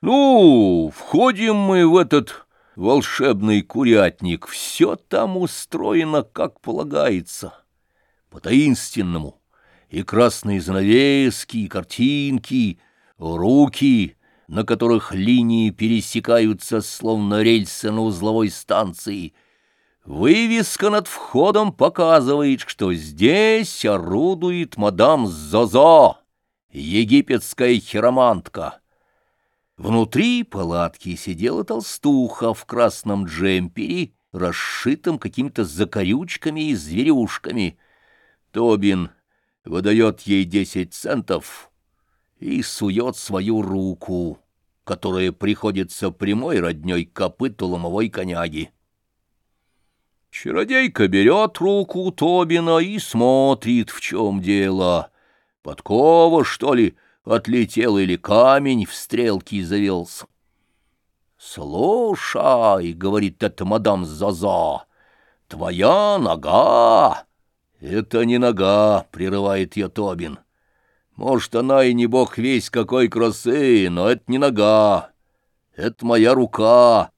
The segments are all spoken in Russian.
Ну, входим мы в этот волшебный курятник. Все там устроено, как полагается, по-таинственному. И красные занавески, и картинки, руки, на которых линии пересекаются, словно рельсы на узловой станции. Вывеска над входом показывает, что здесь орудует мадам Зозо, египетская хиромантка. Внутри палатки сидела толстуха в красном джемпере, расшитом какими-то закорючками и зверюшками. Тобин выдает ей десять центов и сует свою руку, которая приходится прямой родней копыту ломовой коняги. Чародейка берет руку Тобина и смотрит, в чем дело. Подкова, что ли, — отлетел или камень в стрелке завелся. «Слушай», — говорит эта мадам Заза, — «твоя нога». «Это не нога», — прерывает ее Тобин. «Может, она и не бог весь какой красы, но это не нога. Это моя рука».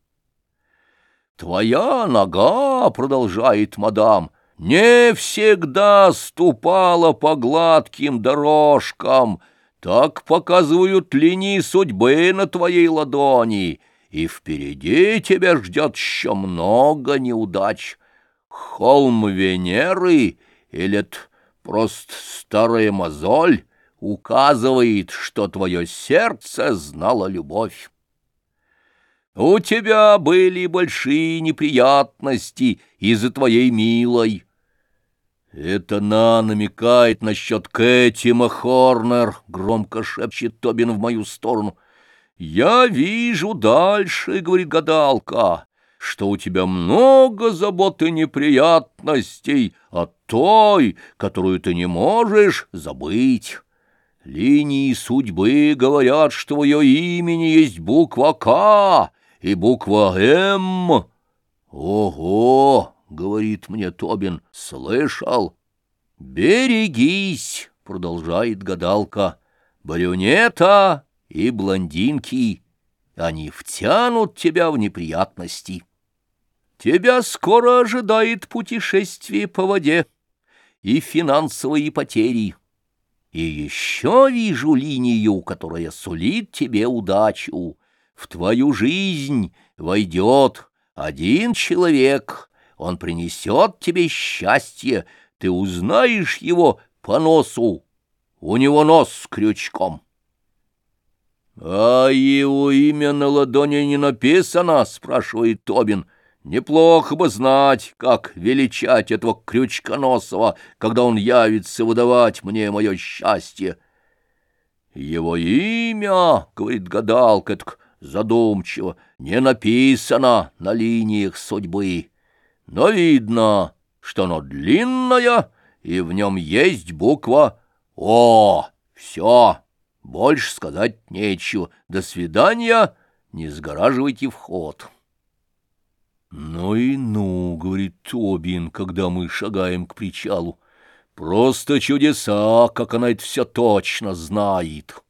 «Твоя нога», — продолжает мадам, — «не всегда ступала по гладким дорожкам» Так показывают линии судьбы на твоей ладони, и впереди тебя ждет еще много неудач. Холм Венеры или просто старая мозоль указывает, что твое сердце знало любовь. У тебя были большие неприятности из-за твоей милой, «Это на намекает насчет Кэти Хорнер», — громко шепчет Тобин в мою сторону. «Я вижу дальше», — говорит гадалка, — «что у тебя много забот и неприятностей, а той, которую ты не можешь забыть». Линии судьбы говорят, что в ее имени есть буква «К» и буква «М». Ого! — говорит мне Тобин, — слышал? «Берегись!» — продолжает гадалка. «Брюнета и блондинки, они втянут тебя в неприятности. Тебя скоро ожидает путешествие по воде и финансовые потери. И еще вижу линию, которая сулит тебе удачу. В твою жизнь войдет один человек» Он принесет тебе счастье, ты узнаешь его по носу. У него нос с крючком. — А его имя на ладони не написано? — спрашивает Тобин. — Неплохо бы знать, как величать этого крючконосого, когда он явится выдавать мне мое счастье. — Его имя, — говорит гадалка, задумчиво, — не написано на линиях судьбы но видно, что оно длинное, и в нем есть буква «О». Все, больше сказать нечего. До свидания, не сгораживайте вход. «Ну и ну», — говорит Тобин, когда мы шагаем к причалу. «Просто чудеса, как она это все точно знает».